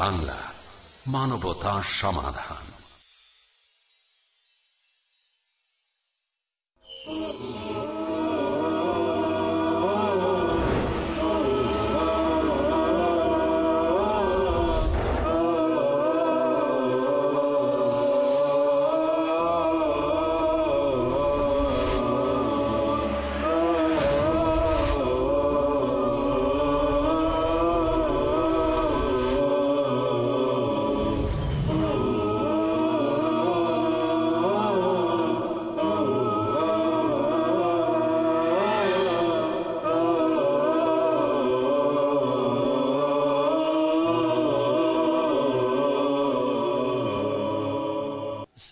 বাংলা মানবতা সমাধান।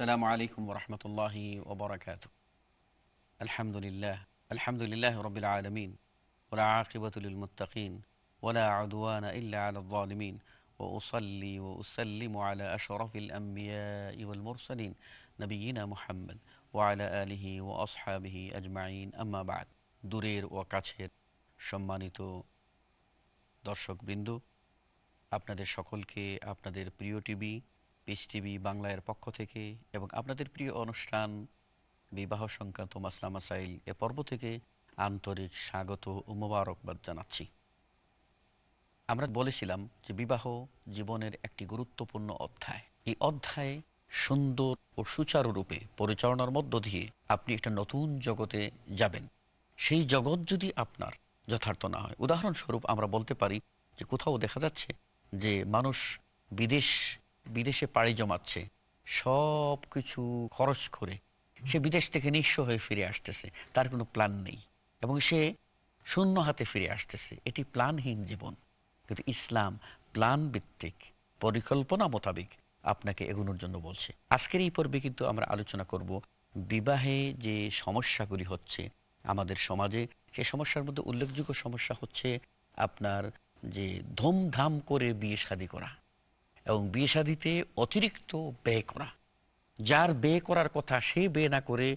السلام عليكم ورحمة الله وبركاته الحمد لله الحمد لله رب العالمين ولا عاقبة للمتقين ولا عدوان إلا على الظالمين وأصلي وأسلم على أشرف الأنبياء والمرسلين نبينا محمد وعلى آله وأصحابه أجمعين أما بعد দূরের ও কাছের সম্মানিত দর্শকবৃন্দ আপনাদের সকলকে আপনাদের প্রিয় টিভি পিস টিভি বাংলার পক্ষ থেকে এবং আপনাদের প্রিয় অনুষ্ঠান বিবাহ সংক্রান্ত মাসলা মাসাইল এ পর্ব থেকে আন্তরিক স্বাগত ও মোবারকবাদ জানাচ্ছি। আমরা বলেছিলাম যে বিবাহ জীবনের একটি গুরুত্বপূর্ণ অধ্যায়। এই অধ্যায়ে সুন্দর ও সুচারুরূপে পরিচালনার মধ্য দিয়ে আপনি একটা নতুন জগতে যাবেন। সেই জগৎ যদি আপনার যথার্থ না হয়, উদাহরণস্বরূপ আমরা বলতে পারি যে কোথাও দেখা যাচ্ছে যে মানুষ বিদেশ বিদেশে পাড়ি জমাচ্ছে সব কিছু খরচ করে, সে বিদেশ থেকে নিঃস্ব হয়ে ফিরে আসতেছে, তার কোনো প্ল্যান নেই। এবং সে শূন্য হাতে ফিরে আসতেছে। এটি প্ল্যানহীন জীবন। কিন্তু ইসলাম প্ল্যান ভিত্তিক পরিকল্পনা মোতাবেক আপনাকে এগোনোর জন্য বলছে। আজকের এই পর্বে কিন্তু আমরা আলোচনা করব বিবাহে যে সমস্যাগুলি হচ্ছে, আমাদের সমাজে সে সমস্যার মধ্যে উল্লেখযোগ্য সমস্যা হচ্ছে আপনার যে ধুমধাম করে বিয়ে শাদী করা। এবং বিয়ে শাদিতে অতিরিক্ত ব্যয় করা। যার ব্যয় করার কথা সে ব্যয় না করে,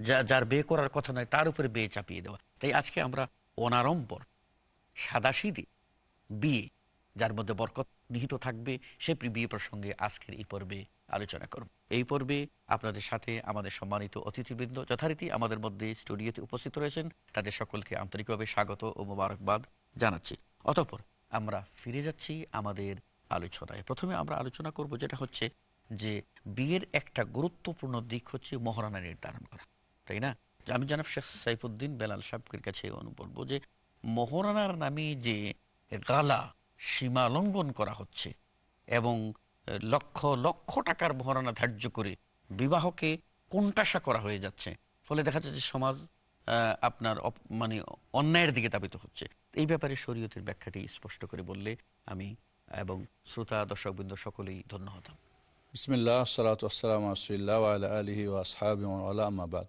যা যার ব্যয় করার কথা নয়, তার উপরে ব্যয় চাপিয়ে দেওয়া। তাই আজকে আমরা অনারম্বর সাদাসিদে বিয়ে, যার মধ্যে বরকত নিহিত থাকবে, সে বিয়ে প্রসঙ্গে আজকের এই পর্বে আলোচনা করব। এই পর্বে আপনাদের সাথে আমাদের সম্মানিত অতিথিবৃন্দ যথারীতি আমাদের মধ্যে স্টুডিওতে উপস্থিত রয়েছেন। তাদের সকলকে আন্তরিকভাবে স্বাগত ও মোবারকবাদ জানাচ্ছি। অতঃপর আমরা ফিরে যাচ্ছি আমাদের আলোচনায়। প্রথমে আমরা আলোচনা করব যেটা হচ্ছে যে বিয়ের একটা গুরুত্বপূর্ণ দিক হচ্ছে মহারানা নির্ধারণ করা, তাই না? আমি জানাব শেখ সাইফুদ্দিন বেলাল সাহেবের কাছে বলব যে মহারানার নামে যে গালা সীমা লঙ্ঘন করা হচ্ছে এবং লক্ষ লক্ষ টাকার মহারণা ধার্য করে বিবাহকে কোনটাশা করা হয়ে যাচ্ছে, ফলে দেখা যাচ্ছে যে সমাজ আপনার মানে অন্যায়ের দিকে তাবিত হচ্ছে। এই ব্যাপারে শরীয়তের ব্যাখ্যাটি স্পষ্ট করে বললে আমি এবং শ্রোতা, দর্শকবৃন্দ সকলেই ধন্য হতাম। বিসমিল্লাহ, সালাত আসসালাম আসিল্লাহ আলহি ওয়াসহাবাদ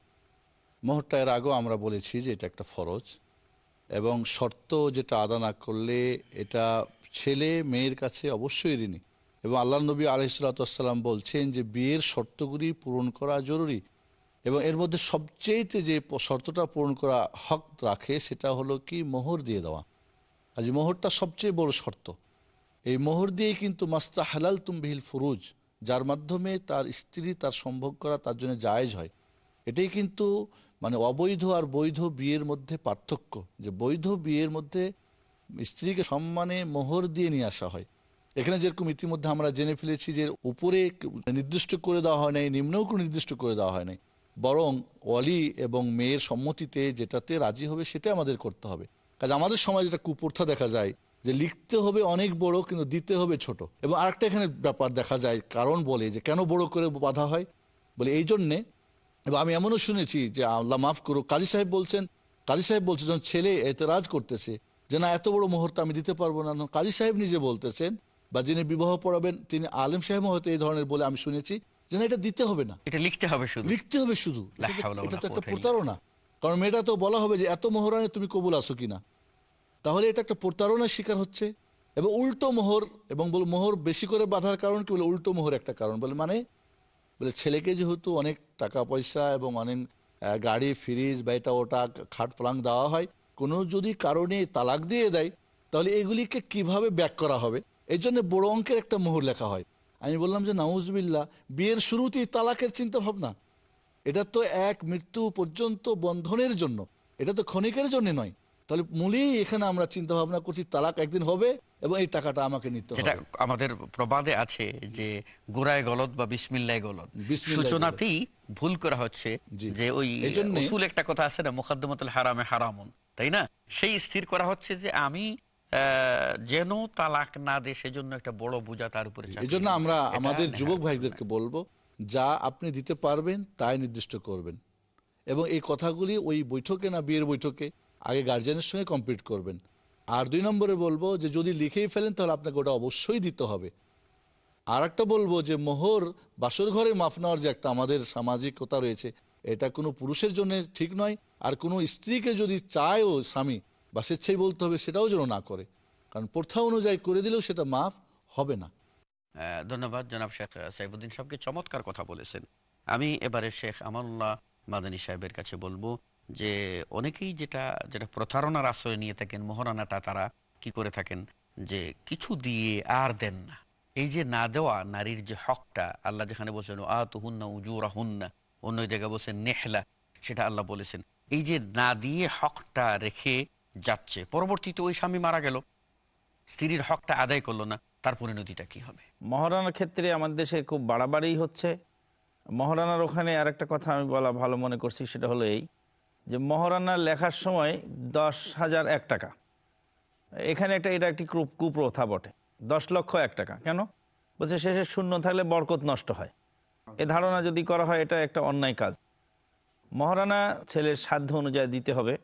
মোহরটা এর আগেও আমরা বলেছি যে এটা একটা ফরজ এবং শর্ত যেটা আদা না করলে এটা ছেলে মেয়ের কাছে অবশ্যই ঋণী। এবং আল্লাহ নবী আলহিসাল্লাম বলছেন যে বিয়ের শর্তগুলি পূরণ করা জরুরি এবং এর মধ্যে সবচেয়েতে যে শর্তটা পূরণ করা হক রাখে সেটা হলো কি? মোহর দিয়ে দেওয়া। আজ মোহরটা সবচেয়ে বড় শর্ত এই মোহর দিয়ে কিন্তু মাস্তা হালাল তুমবিহিল ফুরুজ, যার মাধ্যমে তার স্ত্রী তার সম্ভোগ করা তার জন্য জায়েজ হয়। এটাই কিন্তু মানে অবৈধ আর বৈধ বিয়ের মধ্যে পার্থক্য, যে বৈধ বিয়ের মধ্যে স্ত্রীকে সম্মানে মোহর দিয়ে নিয়ে আসা হয়। এখানে যেরকম ইতিমধ্যে আমরা জেনে ফেলেছি যে উপরে নির্দিষ্ট করে দেওয়া হয় নাই, নিম্নেও কোনো নির্দিষ্ট করে দেওয়া হয় নাই। বরং অলি এবং মেয়ের সম্মতিতে যেটাতে রাজি হবে সেটা আমাদের করতে হবে। কাজ আমাদের সমাজে যেটা কুপ্রথা দেখা যায় যে লিখতে হবে অনেক বড় কিন্তু দিতে হবে ছোট। এবং আরেকটা এখানে ব্যাপার দেখা যায় কারণ বলে যে কেন বড় করে বাধা হয়? বলে এই জন্যে এবং আমি এমনও শুনেছি যে আল্লাহ মাফ করো কাজী সাহেব বলছেন কাজী সাহেব বলছে যখন ছেলে এতরাজ করতেছে যে না এত বড় মুহূর্ত আমি দিতে পারব না। কাজী সাহেব নিজে বলতেছেন বা যিনি বিবাহ পড়াবেন তিনি আলেম সাহেব হয়তো এই ধরনের বলে আমি শুনেছি যে না এটা দিতে হবে না। এটা লিখতে হবে শুধু। লিখতে হবে শুধু। এটা তো একটা প্রতারণা। কারণ মেয়েটা তো বলা হবে যে এত মোহরানে তুমি কবুল আসো কিনা? তাহলে এটা একটা প্রতারণার শিকার হচ্ছে। এবং উল্টো মোহর, এবং বল মোহর বেশি করে বাঁধার কারণ কি? বলে উল্টো মোহর একটা কারণ। বলে মানে? বলে ছেলেকে যেহেতু অনেক টাকা পয়সা এবং অনেক গাড়ি, ফ্রিজ বা এটা ওটা খাট পালাং দেওয়া হয়, কোনো যদি কারণে তালাক দিয়ে দেয়, তাহলে এগুলিকে কীভাবে ব্যাক করা হবে? এই জন্য বড় অঙ্কের একটা মোহর লেখা হয়। আমি বললাম যে নাউজবিল্লা বিয়ের শুরুতেই তালাকের চিন্তা ভাবনা এটা তো এক মৃত্যু পর্যন্ত বন্ধনের জন্য। এটা তো ক্ষণিকের জন্য নয়। তাহলে মূলেই এখানে আমরা চিন্তা ভাবনা করছি তালাক একদিন হবে এবং এই টাকাটা আমাকে নিতে হবে। আমাদের প্রবাদে আছে যে গোড়ায় গলদ বা বিসমিল্লায় বিসমিল্লায় সূচনাতেই ভুল করা হচ্ছে যে ওই উসুল একটা কথা আছে না মুখাদ্দমাতুল হারামে হারামুন তাই না? সেই স্থির করা হচ্ছে যে আমি যেন তালাক না দে সেজন্য একটা বড় বোঝা তার উপরে এই জন্য আমরা আমাদের যুবক ভাইদেরকে বলব যা আপনি দিতে পারবেন তাই নির্দিষ্ট করবেন। এবং এই কথাগুলি ওই বৈঠকে না বিয়ের বৈঠকে আগে গার্জিয়ানের সঙ্গে কমপ্লিট করবেন। আর দুই নম্বরে বলব যে, যদি লিখেই ফেলেন, তাহলে আপনাকে ওটা অবশ্যই দিতে হবে। আর একটা বলব যে, মোহর বাসর ঘরে মাফ নেওয়ার যে একটা আমাদের সামাজিকতা রয়েছে, এটা কোনো পুরুষের জন্য ঠিক নয়। আর কোনো স্ত্রীকে যদি চায়ও স্বামী বা স্বেচ্ছাই বলতে হবে, সেটাও যেন না করে। কারণ প্রথা অনুযায়ী করে দিলেও সেটা মাফ হবে না। ধন্যবাদ জনাব শেখ সাইফুদ্দিন সাহেবকে। চমৎকার কথা বলেছেন। আমি এবারে শেখ আমানুল্লাহ মাদানী সাহেবের কাছে বলব যে অনেকেই যেটা যেটা প্রতারণার আশ্রয় নিয়ে থাকেন, মোহরানাটা তারা কি করে থাকেন? যে কিছু দিয়ে আর দেন না। এই যে না দেওয়া নারীর যে হকটা, আল্লাহ যেখানে বলছেন তুহুন্না উজুরা হুন্না অন্য জায়গায় বলছেন, নেহলা সেটা আল্লাহ বলেছেন। এই যে না দিয়ে হকটা রেখে যাচ্ছে, পরবর্তীতে ওই স্বামী মারা গেল, স্ত্রীর হকটা আদায় করল না, তার পরিণতিটা কি হবে? মহারানার ক্ষেত্রে আমাদের দেশে খুব বাড়াবাড়ি হচ্ছে। মহারানার ওখানে আর একটা কথা আমি বলা ভালো মনে করছি, সেটা হলো এই যে মহারানা লেখার সময় দশ হাজার এক টাকা। এখানে একটা, এটা একটি কুপ্রথা বটে। দশ লক্ষ এক টাকা। কেন? বলছে শেষে শূন্য থাকলে বরকত নষ্ট হয়। এ ধারণা যদি করা হয়, এটা একটা অন্যায় কাজ। মহারানা ছেলের সাধ্য অনুযায়ী দিতে হবে।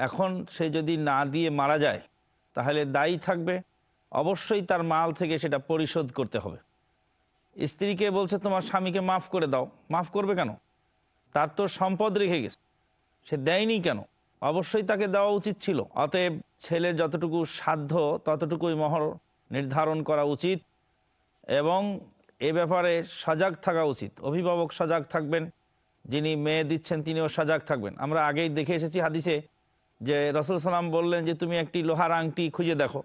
এখন সে যদি না দিয়ে মারা যায়, তাহলে দায়ী থাকবে। অবশ্যই তার মাল থেকে সেটা পরিশোধ করতে হবে। স্ত্রীকে বলছে, তোমার স্বামীকে মাফ করে দাও। মাফ করবে কেন? তার তো সম্পদ রেখে গেছে। সে দেয়নি কেন? অবশ্যই তাকে দেওয়া উচিত ছিল। অতএব ছেলে যতটুকু সাধ্য ততটুকুই মহর নির্ধারণ করা উচিত এবং এ ব্যাপারে সজাগ থাকা উচিত। অভিভাবক সজাগ থাকবেন, যিনি মেয়ে দিচ্ছেন তিনিও সজাগ থাকবেন। আমরা আগেই দেখে এসেছি হাদিসে যে রসুল সালাম বললেন যে, তুমি একটি লোহার আংটি খুঁজে দেখো।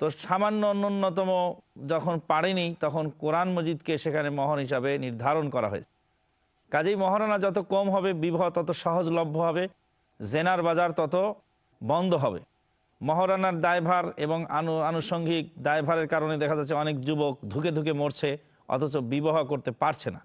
তো সামান্য ন্যূনতম যখন পারেনি, তখন কোরআন মজিদকে সেখানে মহর হিসাবে নির্ধারণ করা হয়েছে। কাজেই মহারণা যত কম হবে, বিবাহ তত সহজলভ্য হবে, জেনার বাজার তত বন্ধ হবে। মহারানার দায়ভার এবং আনু, আনুষঙ্গিক দায়ভারের কারণে দেখা যাচ্ছে অনেক যুবক ধুকে ধুকে মরছে, অথচ বিবাহ করতে পারছে না।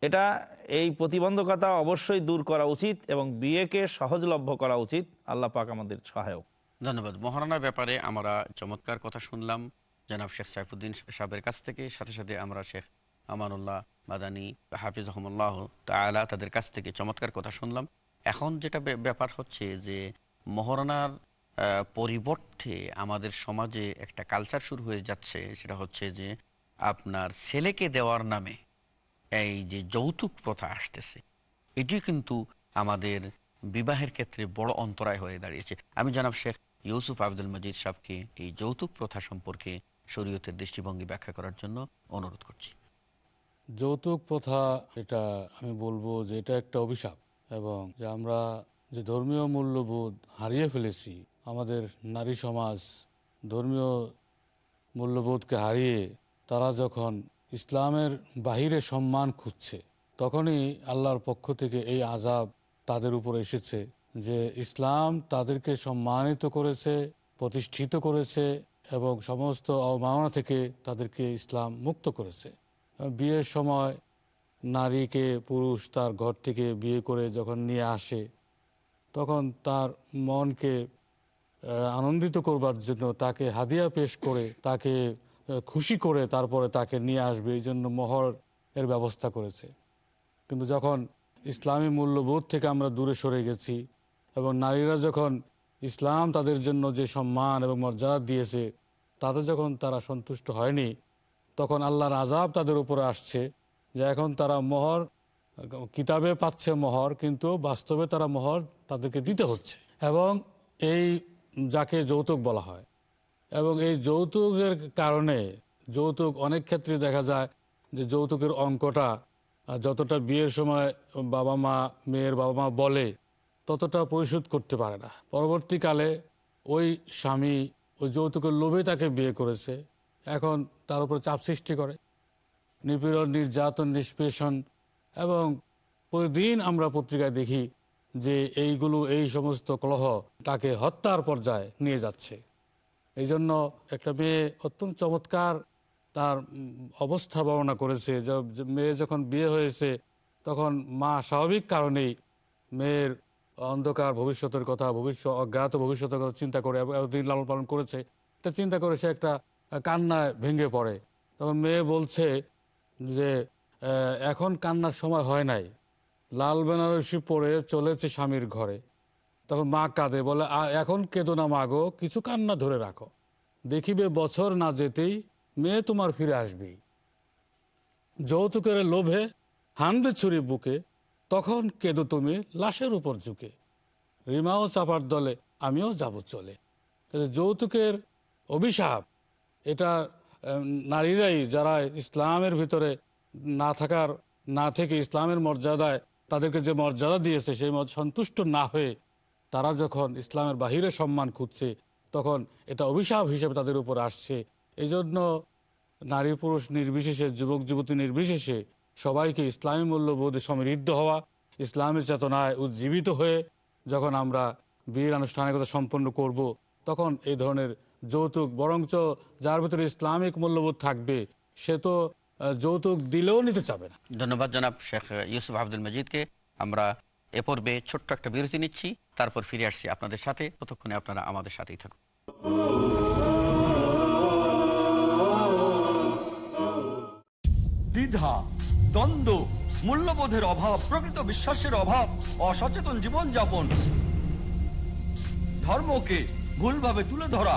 এটা এই প্রতিবন্ধকতা অবশ্যই দূর করা উচিত এবং বিয়েকে সহজলভ্য করা উচিত। আল্লাহ পাক আমাদের সহায়ক। ধন্যবাদ। মহারানার ব্যাপারে আমরা চমৎকার কথা শুনলাম। জনাব শেখ সাইফুদ্দিন সাহেবের কাছ থেকে, সাথে সাথে আমরা শেখ আমানুল্লাহ মাদানী হাফিজ রহমুল্লাহ তালা তাদের কাছ থেকে চমৎকার কথা শুনলাম। এখন যেটা ব্যাপার হচ্ছে যে মহারানার আহ, পরিবর্তে আমাদের সমাজে একটা কালচার শুরু হয়ে যাচ্ছে সেটা হচ্ছে যে আপনার ছেলেকে দেওয়ার নামে এই যে যৌতুক প্রথা আসতেছে এটি কিন্তু আমাদের বিবাহের ক্ষেত্রে বড় অন্তরায় হয়ে দাঁড়িয়েছে। আমি জানাব শেখ ইউসুফ আব্দুল মজিদ সাহেবকে এই যৌতুক প্রথা সম্পর্কে শরীয়তের দৃষ্টিভঙ্গি ব্যাখ্যা করার জন্য অনুরোধ করছি। যৌতুক প্রথা, এটা আমি বলব যে এটা একটা অভিশাপ এবং যে আমরা যে ধর্মীয় মূল্যবোধ হারিয়ে ফেলেছি, আমাদের নারী সমাজ ধর্মীয় মূল্যবোধকে হারিয়ে তারা যখন ইসলামের বাহিরে সম্মান খুঁজছে, তখনই আল্লাহর পক্ষ থেকে এই আজাব তাদের উপর এসেছে যে ইসলাম তাদেরকে সম্মানিত করেছে, প্রতিষ্ঠিত করেছে এবং সমস্ত অবমাননা থেকে তাদেরকে ইসলাম মুক্ত করেছে। বিয়ের সময় নারীকে পুরুষ তার ঘর থেকে বিয়ে করে যখন নিয়ে আসে, তখন তার মনকে আনন্দিত করবার জন্য তাকে হাদিয়া পেশ করে, তাকে খুশি করে তারপরে তাকে নিয়ে আসবে। এই জন্য মোহর এর ব্যবস্থা করেছে। কিন্তু যখন ইসলামী মূল্যবোধ থেকে আমরা দূরে সরে গেছি এবং নারীরা যখন ইসলাম তাদের জন্য যে সম্মান এবং মর্যাদা দিয়েছে, তাতে যখন তারা সন্তুষ্ট হয়নি তখন আল্লাহর আজাব তাদের উপরে আসছে যে এখন তারা মোহর, কিতাবে পাচ্ছে মোহর, কিন্তু বাস্তবে তারা মোহর তাদেরকে দিতে হচ্ছে। এবং এই যাকে যৌতুক বলা হয়, এবং এই যৌতুকের কারণে, যৌতুক অনেক ক্ষেত্রে দেখা যায় যে যৌতুকের অঙ্কটা, যতটা বিয়ের সময় বাবা মা, মেয়ের বাবা মা বলে, ততটা পরিশোধ করতে পারে না। পরবর্তীকালে ওই স্বামী ওই যৌতুকের লোভে তাকে বিয়ে করেছে। এখন তার উপর চাপ সৃষ্টি করে। নিপীড়ন, নির্যাতন, নিষ্পেষণ এবং প্রতিদিন আমরা পত্রিকায় দেখি যে এইগুলো, এই সমস্ত কলহ তাকে হত্যার পর্যায়ে নিয়ে যাচ্ছে। এই জন্য একটা মেয়ে অত্যন্ত চমৎকার তার অবস্থা বর্ণনা করেছে। মেয়ে যখন বিয়ে হয়েছে, তখন মা স্বাভাবিক কারণেই মেয়ের অন্ধকার ভবিষ্যতের কথা ভবিষ্যৎ অজ্ঞাত ভবিষ্যতের কথা চিন্তা করে, এতদিন লালন পালন করেছে। এটা চিন্তা করে সে একটা কান্নায় ভেঙে পড়ে। তখন মেয়ে বলছে যে এখন কান্নার সময় হয় নাই। লাল বেনারসি পরে চলেছে স্বামীর ঘরে। তখন মা কাঁদে, বলে এখন কেঁদো না মাগো কিছু কান্না ধরে রাখো। দেখিবে বছর না যেতেই মেয়ে তোমার ফিরে আসবেই। যৌতুকের লোভে হানবে ছুরি বুকে, তখন কেঁদো তুমি লাশের উপর ঝুঁকে। রিমাও চাপার দলে, আমিও যাব চলে। যৌতুকের অভিশাপ এটা নারীরাই যারা ইসলামের ভিতরে না থাকার, না থেকে ইসলামের মর্যাদায় তাদেরকে যে মর্যাদা দিয়েছে, সেই সন্তুষ্ট না হয়ে তারা যখন ইসলামের বাহিরে সম্মান খুঁজছে, তখন এটা অভিশাপ হিসেবে তাদের উপর আসছে। এই জন্য নারী পুরুষ নির্বিশেষে, যুবক, যুবতী নির্বিশেষে সবাইকে ইসলামী মূল্যবোধে সমৃদ্ধ হওয়া, ইসলামের চেতনায় উজ্জীবিত হয়ে যখন আমরা বিয়ের আনুষ্ঠানিকতা সম্পন্ন করব, তখন এই ধরনের যৌতুক বরঞ্চ যার ভিতরে ইসলামিক মূল্যবোধ থাকবে সে তো যৌতুক দিলেও নিতে চাবে না। ধন্যবাদ জনাব শেখ ইউসুফ আব্দুল মজিদকে। আমরা এ পর্বে ছোট্ট একটা বিরতি নিচ্ছি তারপর ফিরে আসছি আপনাদের সাথে। ততক্ষণে আপনারা আমাদের সাথেই থাকুন। দ্বিধা দ্বন্দ্ব মূল্যবোধের অভাব প্রকৃত বিশ্বাসের অভাব অসচেতন জীবনযাপন ধর্মকে ভুলভাবে তুলে ধরা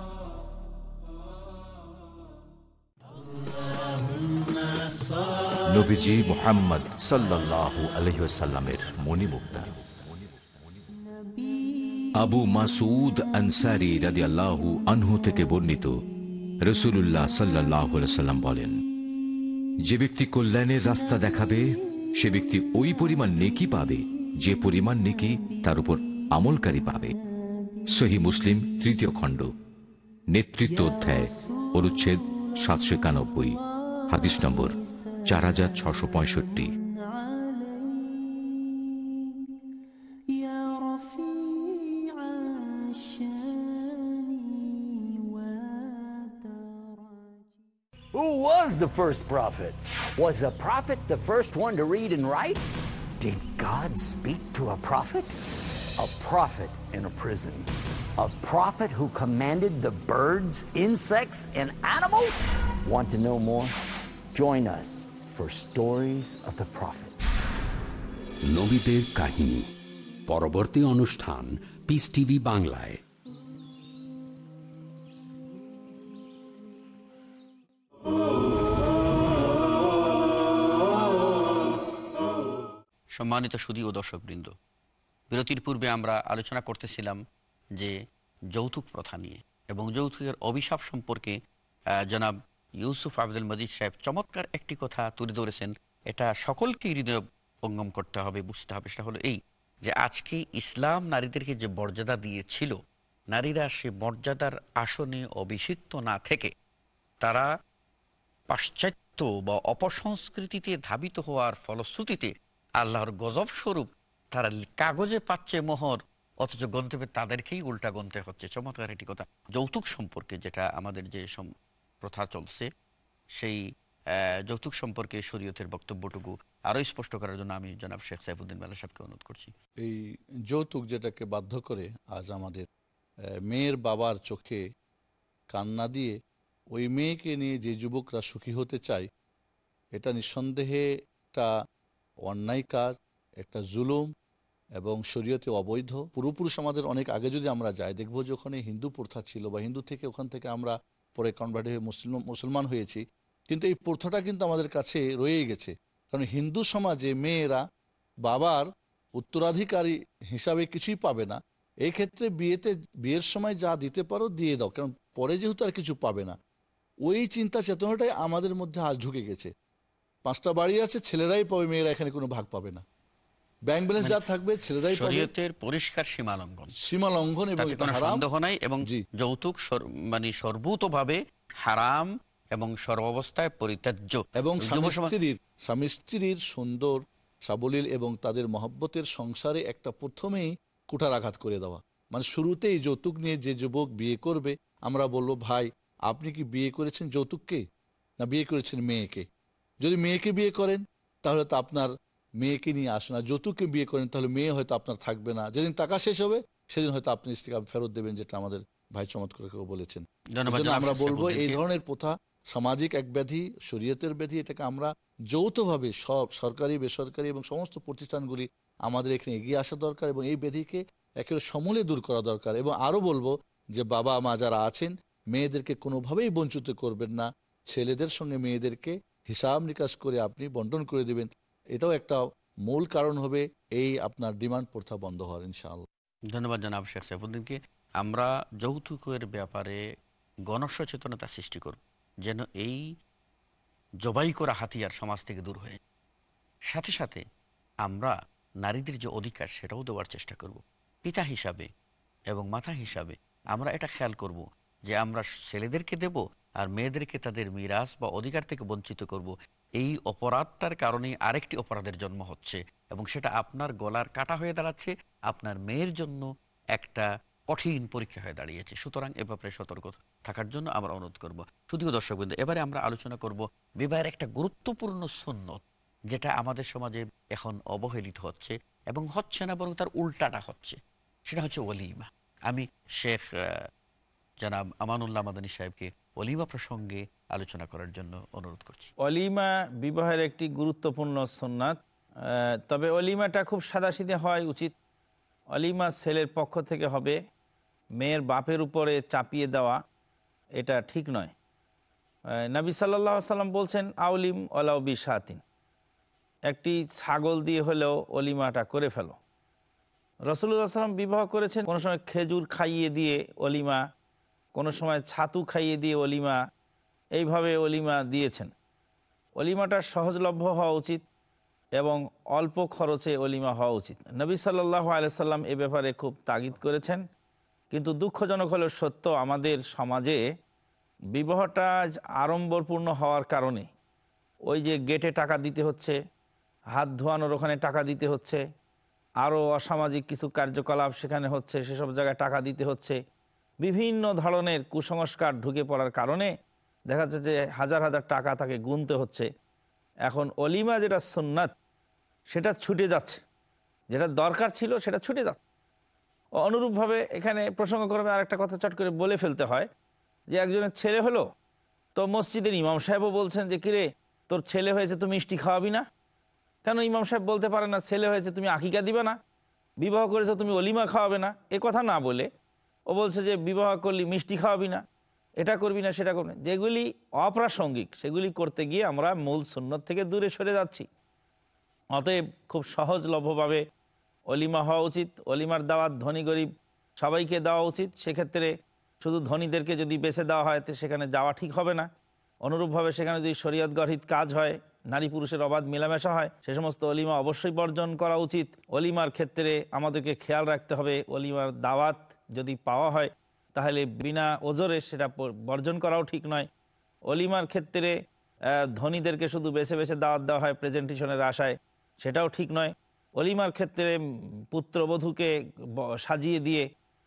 নবীজি মোহাম্মদ সাল্লাহ আলহিসাল্লামের মণিমুক্তা। আবু মাসুদ আনসারি রাদি আল্লাহু আনহু থেকে বর্ণিত রসুল্লাহ সাল্লাহ সাল্লাম বলেন, যে ব্যক্তি কল্যাণের রাস্তা দেখাবে, সে ব্যক্তি ওই পরিমাণ নেকি পাবে, যে পরিমাণ নেকি তার উপর আমলকারী পাবে। সহি মুসলিম তৃতীয় খণ্ড, নেতৃত্ব অধ্যায়, অনুচ্ছেদ সাতশো একানব্বই, হাদিস নম্বর চার হাজার ছশো পঁয়ষট্টি Who was the first prophet? Was a prophet the first one to read and write? Did God speak to a prophet? A prophet in a prison. A prophet who commanded the birds, insects, and animals? Want to know more? Join us for Stories of the Prophet. নবীদের কাহিনী পরবর্তী অনুষ্ঠান piece TV বাংলায় সম্মানিত সুদী ও দর্শকবৃন্দ বিরতির পূর্বে আমরা আলোচনা করতেছিলাম যে যৌতুক প্রথা নিয়ে এবং যৌতুকের অভিশাপ সম্পর্কে জনাব ইউসুফ আবদুল মজিদ সাহেব চমৎকার একটি কথা তুলে ধরেছেন। এটা সকলকে হৃদয় বঙ্গম করতে হবে, বুঝতে হবে। সেটা হলো এই যে আজকে ইসলাম নারীদেরকে যে মর্যাদা দিয়েছিল, নারীরা সে মর্যাদার আসনে অভিষিক্ত না থেকে তারা পাশ্চাত্য বা অপসংস্কৃতিতে ধাবিত হওয়ার ফলশ্রুতিতে আল্লাহর গজব স্বরূপ তারা কাগজে পাচ্ছে মোহর, অথচ গন্তব্যে তাদেরকেই উল্টা গন্তে হচ্ছে। চমৎকার একটি কথা। যৌতুক সম্পর্কে যেটা আমাদের যে প্রথা চলছে। সেই যৌতুক সম্পর্কে শরীয়তের বক্তব্যটুকু আরও স্পষ্ট করার জন্য আমি জনাব শেখ সাইফুদ্দিন মেলা সাহেবকে অনুরোধ করছি। এই যৌতুক যেটাকে বাধ্য করে আজ আমাদের মেয়ের বাবার চোখে কান্না দিয়ে ওই মেয়েকে নিয়ে যে যুবকরা সুখী হতে চায়, এটা নিঃসন্দেহে একটা অন্যায় কাজ, একটা জুলুম এবং শরীয়তে অবৈধ। পূর্বপুরুষ আমাদের অনেক আগে যদি আমরা যাই, দেখব যে ওখানে হিন্দু প্রথা ছিল বা হিন্দু থেকে ওখান থেকে আমরা পরে কনভার্ট হয়ে মুসলিম মুসলমান হয়েছি। কিন্তু এই প্রথাটা কিন্তু আমাদের কাছে রয়েই গেছে। কারণ হিন্দু সমাজে মেয়েরা বাবার উত্তরাধিকারী হিসাবে কিছুই পাবে না। এই ক্ষেত্রে বিয়েতে বিয়ের সময় যা দিতে পারো দিয়ে দাও। কারণ পরে যেহেতু আর কিছু পাবে না। ওই চিন্তা চেতনাটাই আমাদের মধ্যে আজ ঢুকে গেছে। পাঁচটা বাড়ি আছে, ছেলেরাই পাবে, মেয়েরা এখানে কোনো ভাগ পাবে না। ব্যাংক ব্যালেন্স যা থাকবে ছেলেরাই শরীয়তের পরিষ্কার সীমা লঙ্ঘন। সীমা লঙ্ঘন এবং কোনো সন্দেহ নাই এবং যৌতুক মানে সর্বতভাবে হারাম এবং সর্বাবস্থায় পরিত্যাজ্য। এবং স্ত্রীর স্বামী স্ত্রীর সুন্দর সাবলীল এবং তাদের মহব্বতের সংসারে একটা প্রথমেই কুঠার আঘাত করে দেওয়া। মানে শুরুতেই যৌতুক নিয়ে যে যুবক বিয়ে করবে আমরা বলব ভাই আপনি কি বিয়ে করেছেন যৌতুককে? না বিয়ে করেছেন মেয়েকে? যদি মেয়েকে বিয়ে করেন তাহলে তো আপনার মেয়েকে নিয়ে আসে না। যৌতুককে বিয়ে করেন তাহলে মেয়ে হয়তো আপনার থাকবে না। যেদিন টাকা শেষ হবে সেদিন হয়তো আপনি স্ত্রীকে ফেরত দেবেন যেটা আমাদের ভাই চমৎকার করে বলেছেন। আমরা বলব এই ধরনের প্রথা সামাজিক এক ব্যাধি শরীয়তের ব্যাধি এটাকে আমরা যৌথভাবে সব সরকারি বেসরকারি এবং সমস্ত প্রতিষ্ঠানগুলি আমাদের এখানে এগিয়ে আসা দরকার এবং এই ব্যাধিকে একেবারে সমূলে দূর করা দরকার। এবং আরও বলব যে বাবা মা যারা আছেন মেয়েদেরকে কোনোভাবেই বঞ্চিত করবেন না। ছেলেদের সঙ্গে মেয়েদেরকে হিসাব নিকাশ করে আপনি বন্টন করে দিবেন। এটাও একটা মূল কারণ হবে এই আপনার ডিমান্ড প্রথা বন্ধ হওয়ার, ইনশাআল্লাহ। ধন্যবাদ জানাব শেখ সাইফুদ্দিনকে আমরা যৌতুকের ব্যাপারে গণসচেতনতা সৃষ্টি করব, যেন এই জবাই করা হাতিয়ার সমাজ থেকে দূর হয়ে সাথে সাথে আমরা নারীদের যে অধিকার সেটাও দেওয়ার চেষ্টা করব। পিতা হিসাবে এবং মাথা হিসাবে আমরা এটা খেয়াল করব যে আমরা ছেলেদেরকে দেব আর মেয়েদেরকে তাদের মিরাজ বা অধিকার থেকে বঞ্চিত করব। এই অপরাধটার কারণে আরেকটি অপরাধের জন্ম হচ্ছে এবং সেটা আপনার গলার কাটা হয়ে দাঁড়াচ্ছে, আপনার মেয়ের জন্য একটা কঠিন পরীক্ষা হয়ে দাঁড়িয়েছে। সুতরাং এ ব্যাপারে সতর্ক থাকার জন্য আমরা অনুরোধ করব। শুধুও দর্শক বিন্দু এবারে আমরা আলোচনা করব বিবাহের একটা গুরুত্বপূর্ণ সুন্নত, যেটা আমাদের সমাজে এখন অবহেলিত হচ্ছে এবং হচ্ছে না বরং তার উল্টাটা হচ্ছে। সেটা হচ্ছে ওলিমা। আমি শেখ জনাব আমানুল্লাহ মাদানী সাহেবকে অলিমা প্রসঙ্গে আলোচনা করার জন্য অনুরোধ করছি। অলিমা বিবাহের একটি গুরুত্বপূর্ণ সুন্নাত আহ, তবে অলিমাটা খুব সাদাসিধে হওয়াই উচিত। অলিমা ছেলের পক্ষ থেকে হবে মেয়ের বাপের উপরে চাপিয়ে দেওয়া এটা ঠিক নয়। নবী সাল্লাহ সাল্লাম বলছেন আউলিম ওলাউ বিশাতিন। একটি ছাগল দিয়ে হলেও অলিমাটা করে ফেলো। রসুল্লাহ সাল্লাম বিবাহ করেছেন কোনো সময় খেজুর খাইয়ে দিয়ে অলিমা কোনো সময় ছাতু খাইয়ে দিয়ে অলিমা, এইভাবে অলিমা দিয়েছেন। অলিমাটা সহজলভ্য হওয়া উচিত এবং অল্প খরচে অলিমা হওয়া উচিত। নবী সাল্লাহ আলাইসাল্লাম এ ব্যাপারে খুব তাগিদ করেছেন, কিন্তু দুঃখজনক হলো সত্য, আমাদের সমাজে বিবাহটা আড়ম্বরপূর্ণ হওয়ার কারণে ওই যে গেটে টাকা দিতে হচ্ছে, হাত ধোয়ানোর ওখানে টাকা দিতে হচ্ছে, আরও অসামাজিক কিছু কার্যকলাপ সেখানে হচ্ছে, সেসব জায়গায় টাকা দিতে হচ্ছে বিভিন্ন ধরনের কুসংস্কার ঢুকে পড়ার কারণে দেখা যাচ্ছে যে হাজার হাজার টাকা তাকে গুনতে হচ্ছে। এখন অলিমা যেটা সুন্নাত, সেটা ছুটে যাচ্ছে। যেটা দরকার ছিল সেটা ছুটে যাচ্ছে। অনুরূপভাবে এখানে প্রসঙ্গক্রমে আরেকটা কথা চট করে বলে ফেলতে হয় যে একজনের ছেলে হলো, তো মসজিদের ইমাম সাহেবও বলছেন যে, কিরে, তোর ছেলে হয়েছে তুমি মিষ্টি খাওয়াবি না? কেন ইমাম সাহেব বলতে পারে না, ছেলে হয়েছে, তুমি আকিকা দিবে না। বিবাহ করেছ, তুমি অলিমা খাওয়াবে না? এ কথা না বলে ও বলছে যে বিবাহ করলি, মিষ্টি খাওয়াবি না। এটা করবি না, সেটা করবি যেগুলি অপ্রাসঙ্গিক, সেগুলি করতে গিয়ে আমরা মূল সুন্নত থেকে দূরে সরে যাচ্ছি। অতএব খুব সহজলভ্যভাবে অলিমা হওয়া উচিত, অলিমার দাওয়াত ধনী গরিব সবাইকে দেওয়া উচিত। সেক্ষেত্রে শুধু ধনীদেরকে যদি বেছে দেওয়া হয়, তো সেখানে যাওয়া ঠিক হবে না। অনুরূপভাবে সেখানে যদি শরীয়ত গঠিত কাজ হয় নারী পুরুষের অবাধ মেলামেশা হয়, সে সমস্ত অলিমা অবশ্যই বর্জন করা উচিত। অলিমার ক্ষেত্রে আমাদেরকে খেয়াল রাখতে হবে, অলিমার দাওয়াত যদি পাওয়া হয়, তাহলে বিনা ওজরে সেটা বর্জন করাও ঠিক নয়। অলিমার ক্ষেত্রে ধনীদেরকে শুধু বেছে বেছে দাওয়াত দেওয়া হয় প্রেজেন্টেশনের আশায়, সেটাও ঠিক নয়। অলিমার ক্ষেত্রে পুত্রবধূকে সাজিয়ে দিয়ে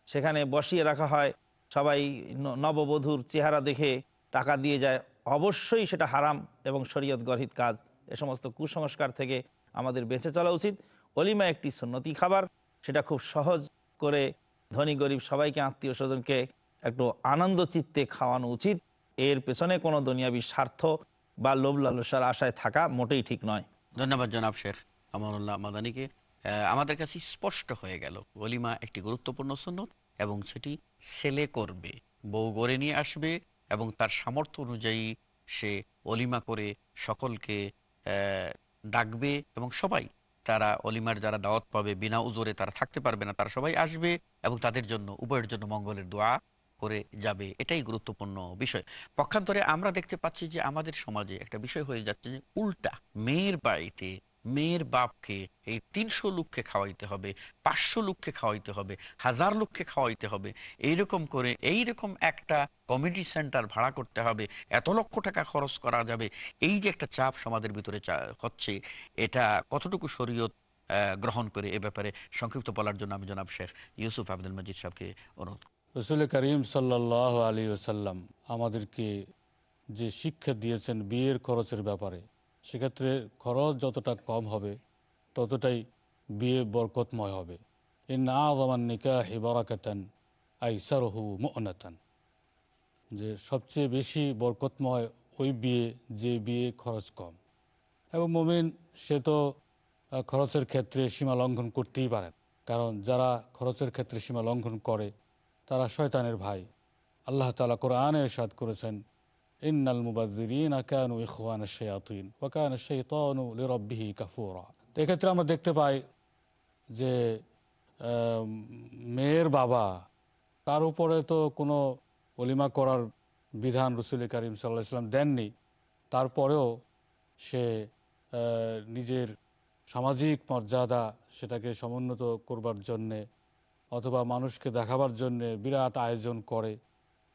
সেখানে বসিয়ে রাখা হয়। সবাই নববধূর চেহারা দেখে টাকা দিয়ে যায়। অবশ্যই সেটা হারাম এবং শরীয়ত গরহিত কাজ। এ সমস্ত কুসংস্কার থেকে আমাদের বেঁচে চলা উচিত। অলিমা একটি সুন্নতি খাবার। সেটা খুব সহজ করে ধনী, গরিব সবাইকে, আত্মীয় স্বজনকে একটু আনন্দ চিত্তে খাওয়ানো উচিত। এর পেছনে কোনো দুনিয়াবী স্বার্থ বা লোভ লালসার আশায় থাকা মোটেই ঠিক নয়। ধন্যবাদ জনাব শেখ আমানুল্লাহ মাদানিকে। আমাদের কাছে স্পষ্ট হয়ে গেল, অলিমা একটি গুরুত্বপূর্ণ সুন্নত এবং সেটি ছেলে করবে, বউ গড়ে নিয়ে আসবে এবং তার সামর্থ্য অনুযায়ী সে অলিমা করে সকলকে ডাকবে এবং সবাই তারা অলিমার যারা দাওয়াত পাবে বিনা উজোরে তারা থাকতে পারবে না, তারা সবাই আসবে এবং তাদের জন্য, উভয়ের জন্য মঙ্গলের দোয়া করে যাবে। এটাই গুরুত্বপূর্ণ বিষয়। পক্ষান্তরে আমরা দেখতে পাচ্ছি যে আমাদের সমাজে একটা বিষয় হয়ে যাচ্ছে যে উল্টা, মেয়ের বাড়িতে মেয়ের বাপকে এই তিনশো লোককে খাওয়াইতে হবে, পাঁচশো লোককে খাওয়াইতে হবে, হাজার লোককে খাওয়াইতে হবে। এইরকম করে এই রকম একটা কমিউনিটি সেন্টার ভাড়া করতে হবে। এত লক্ষ টাকা খরচ করা যাবে। এই যে একটা চাপ সমাজের ভিতরে হচ্ছে, এটা কতটুকু শরীয়ত গ্রহণ করে এ ব্যাপারে সংক্ষিপ্ত বলার জন্য আমি জনাব শেখ ইউসুফ আব্দুল মজিদ সাহেবকে অনুরোধ। রসুল করিম সাল্লাহ আলী ওসাল্লাম আমাদেরকে যে শিক্ষা দিয়েছেন বিয়ের খরচের ব্যাপারে সেক্ষেত্রে খরচ যতটা কম হবে, ততটাই বিয়ে বরকতময় হবে। ইন আদামান নিকাহ বারাকাতান আই সারহু মনাতান। যে সবচেয়ে বেশি বরকতময় ওই বিয়ে, যে বিয়ে খরচ কম। এবং মমিন, সে তো খরচের ক্ষেত্রে সীমা লঙ্ঘন করতেই পারেন কারণ যারা খরচের ক্ষেত্রে সীমা লঙ্ঘন করে, তারা শয়তানের ভাই। আল্লাহ তালা কোরআনে সাদ করেছেন ইন্নাল মুবাদ্দিরিন আকানু ইখওয়ান শায়াতিন ওয়াকান শাইতানু লিরাব্বিহি কাফুরা এক্ষেত্রে আমরা দেখতে পাই যে মেয়ের বাবা তার উপরে তো কোনো অলিমা করার বিধান রসুল করিম সাল্লাহ ইসলাম দেননি তারপরেও সে নিজের সামাজিক মর্যাদা সেটাকে সমুন্নত করবার জন্যে অথবা মানুষকে দেখাবার জন্যে বিরাট আয়োজন করে।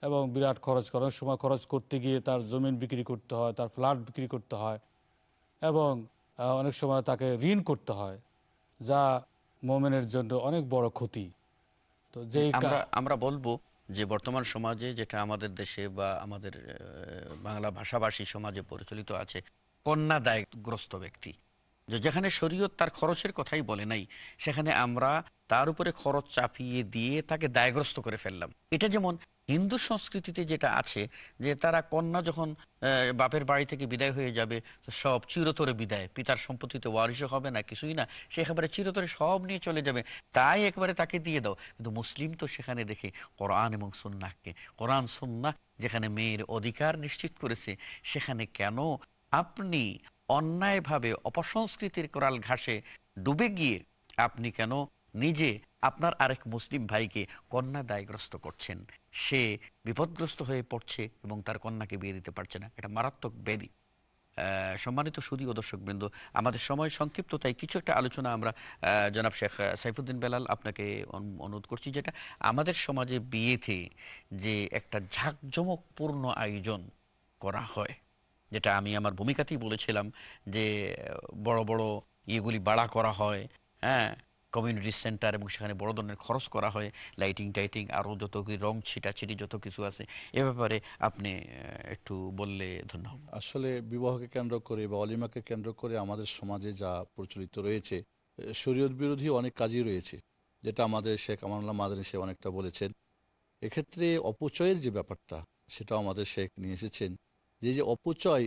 এবং বিরাট খরচ করার সময় খরচ করতে গিয়ে তার জমিন বিক্রি করতে হয়, তার ফ্ল্যাট বিক্রি করতে হয় এবং অনেক সময় তাকে ঋণ করতে হয়, যা মোমেনের জন্য অনেক বড় ক্ষতি। তো আমরা আমরা বলব যে বর্তমান সমাজে যেটা আমাদের দেশে বা আমাদের বাংলা ভাষাভাষী সমাজে পরিচালিত আছে কন্যা দায়গ্রস্ত ব্যক্তি। যে যেখানে শরীয়ত তার খরচের কথাই বলে নাই, সেখানে আমরা তার উপরে খরচ চাপিয়ে দিয়ে তাকে দায়গ্রস্ত করে ফেললাম। এটা যেমন হিন্দু সংস্কৃতিতে যেটা আছে, যে তারা কন্যা যখন বাপের বাড়ি থেকে বিদায় হয়ে যাবে, সব চিরতরে বিদায়। পিতার সম্পত্তিতে ওয়ারিশও হবে না, কিছুই না। সে একেবারে চিরতরে সব নিয়ে চলে যাবে। তাই একবারে তাকে দিয়ে দাও। কিন্তু মুসলিম তো সেখানে দেখে কোরআন এবং সুন্নাহকে, কোরআন সুন্নাহ যেখানে মেয়ের অধিকার নিশ্চিত করেছে, সেখানে কেন আপনি অন্যায়ভাবে অপসংস্কৃতির কোরাল ঘাসে ডুবে গিয়ে আপনি কেন নিজে আপনার আরেক মুসলিম ভাইকে কন্যা দায়গ্রস্ত করছেন। সে বিপদগ্রস্ত হয়ে পড়ছে এবং তার কন্যাকে বিয়ে দিতে পারছে না। এটা মারাত্মক ব্যাধি। সম্মানিত সুদী ও দর্শক বৃন্দ আমাদের সময় সংক্ষিপ্ত, তাই কিছু একটা আলোচনা আমরা জনাব শেখ সাইফুদ্দিন বেলাল আপনাকে অনুরোধ করছি যেটা আমাদের সমাজে বিয়েতে যে একটা ঝাঁকজমকপূর্ণ আয়োজন করা হয়, যেটা আমি আমার ভূমিকাতেই বলেছিলাম যে বড় বড় ইয়েগুলি বাড়া করা হয় হ্যাঁ কমিউনিটি সেন্টার এবং সেখানে বড় ধরনের খরচ করা হয় লাইটিং টাইটিং আরও যত কি রং ছিটাছিটি যত কিছু আছে, এ ব্যাপারে আপনি একটু বললে ধন্য আসলে বিবাহকে কেন্দ্র করে বা অলিমাকে কেন্দ্র করে আমাদের সমাজে যা প্রচলিত রয়েছে শরীয়ত বিরোধী অনেক কাজই রয়েছে, যেটা আমাদের শেখ আমানুল্লাহ মাদানী সে অনেকটা বলেছেন। এক্ষেত্রে অপচয়ের যে ব্যাপারটা, সেটাও আমাদের শেখ নিয়ে এসেছেন, যে যে অপচয়,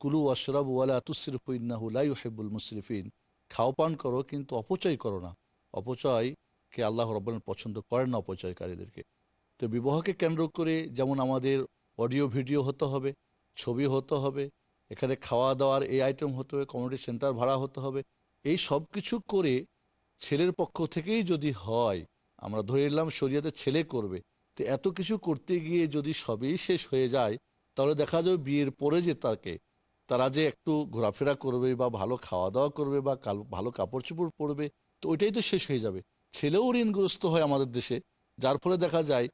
কুলু আশরাব ওয়ালা তুসরিফুল্লাহুলাই হেবুল মুসরিফিন খাও পান করো, কিন্তু অপচয় করো না। অপচয়কে আল্লাহ রব্বান পছন্দ করেন না অপচয়কারীদেরকে। তো বিবাহকে কেন্দ্র করে যেমন আমাদের অডিও, ভিডিও হতে হবে, ছবি হতে হবে, এখানে খাওয়া দাওয়ার এই আইটেম হতে হবে কমিউনিটি সেন্টার ভাড়া হতে হবে, এই সব কিছু করে ছেলের পক্ষ থেকেই যদি হয়, আমরা ধরে নিলাম শরীয়তে ছেলে করবে, তো এত কিছু করতে গিয়ে যদি সবই শেষ হয়ে যায়, তাহলে দেখা যাবে বিয়ের পরে যে তাকে তারা যে একটু ঘোরাফেরা করবে বা ভালো খাওয়া দাওয়া করবে বা ভালো কাপড় চোপড় পরবে, তো ওইটাই তো শেষ হয়ে যাবে। ছেলেও ঋণগ্রস্ত হয় আমাদের দেশে, যার ফলে দেখা যায়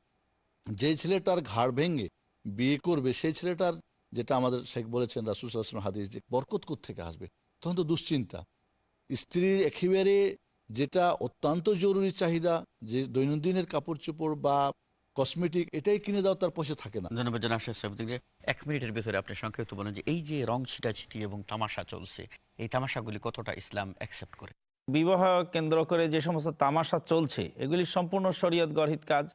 যে ছেলেটার ঘাড় ভেঙে বিয়ে করবে, সেই ছেলেটার যেটা আমাদের শেখ বলেছেন, রাসুল সাল্লাম হাদিস যে বরকত থেকে আসবে, তখন তো দুশ্চিন্তা। স্ত্রীর একেবারে যেটা অত্যন্ত জরুরি চাহিদা, যে দৈনন্দিনের কাপড় চোপড় বা কসমেটিক এটাই কিনে দাও তার পয়সা থাকে না। ধন্যবাদ শেখ এক মিনিটের ভিতরে আপনি সংক্ষিপ্ত বলেন যে এই যে রং ছিটাছিটি এবং তামাশা চলছে এই তামাশাগুলি কতটা ইসলাম অ্যাকসেপ্ট করে? বিবাহ কেন্দ্র করে যে সমস্ত তামাশা চলছে এগুলি সম্পূর্ণ শরীয়ত গরহিত কাজ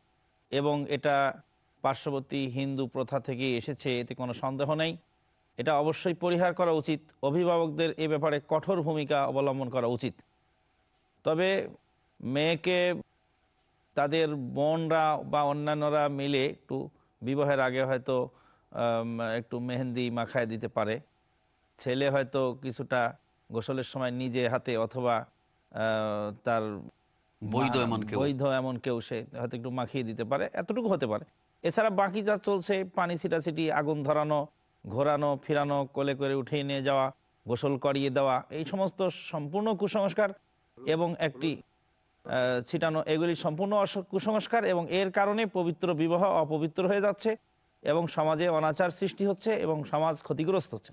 এবং এটা পার্শ্ববর্তী হিন্দু প্রথা থেকে এসেছে এতে কোনো সন্দেহ নেই। এটা অবশ্যই পরিহার করা উচিত অভিভাবকদের এ ব্যাপারে কঠোর ভূমিকা অবলম্বন করা উচিত। তবে মেয়েকে তাদের বোনরা বা অন্যান্যরা মিলে একটু বিবাহের আগে হয়তো একটু মেহেন্দি মাখায় দিতে পারে ছেলে হয়তো কিছুটা গোসলের সময় নিজে হাতে অথবা আহ, তার বৈধ এমন কেউ। বৈধ এমন কেউ সে হয়তো একটু মাখিয়ে দিতে পারে এতটুকু হতে পারে এছাড়া বাকি যা চলছে পানি ছিটাছিটি আগুন ধরানো ঘোরানো ফিরানো কোলে করে উঠিয়ে নিয়ে যাওয়া গোসল করিয়ে দেওয়া এই সমস্ত সম্পূর্ণ কুসংস্কার এবং একটি ছিটানো এগুলি সম্পূর্ণ কুসংস্কার এবং এর কারণে পবিত্র বিবাহ অপবিত্র হয়ে যাচ্ছে এবং সমাজে অনাচার সৃষ্টি হচ্ছে এবং সমাজ ক্ষতিগ্রস্ত হচ্ছে।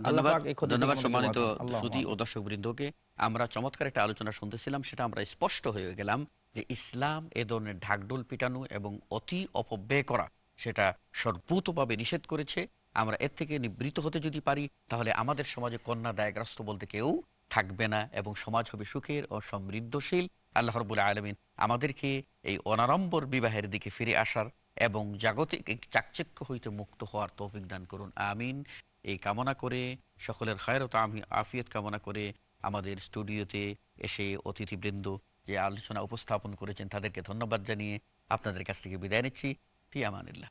ধন্যবাদ সম্মানিত শ্রুতি ও দর্শক বৃন্দকে আমরা চমৎকার একটা আলোচনা শুনতেছিলাম সেটা আমরা স্পষ্ট হয়ে গেলাম যে ইসলাম এ ধরনের ঢাকডোল পিটানো এবং অতি অপব্যয় করা সেটা সর্বতভাবে নিষেধ করেছে। আমরা এর থেকে নিবৃত হতে যদি পারি তাহলে আমাদের সমাজে কন্যা দায়গ্রস্ত বলতে কেউ থাকবে না এবং সমাজ হবে সুখের ও সমৃদ্ধশীল। আল্লাহ রবুল আলমিন আমাদেরকে এই অনারম্বর বিবাহের দিকে ফিরে আসার এবং জাগতিক চাকচিক্য হইতে মুক্ত হওয়ার তৌফিক দান করুন। আমিন। এই কামনা করে, সকলের খায়রত আমি আফিয়ত কামনা করে আমাদের স্টুডিওতে এসে অতিথিবৃন্দ যে আলোচনা উপস্থাপন করেছেন তাদেরকে ধন্যবাদ জানিয়ে আপনাদের কাছ থেকে বিদায় নিচ্ছি। ফি আমানিল্লাহ।